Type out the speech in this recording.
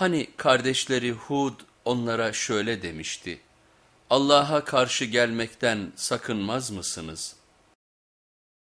Hani kardeşleri Hud onlara şöyle demişti, Allah'a karşı gelmekten sakınmaz mısınız?''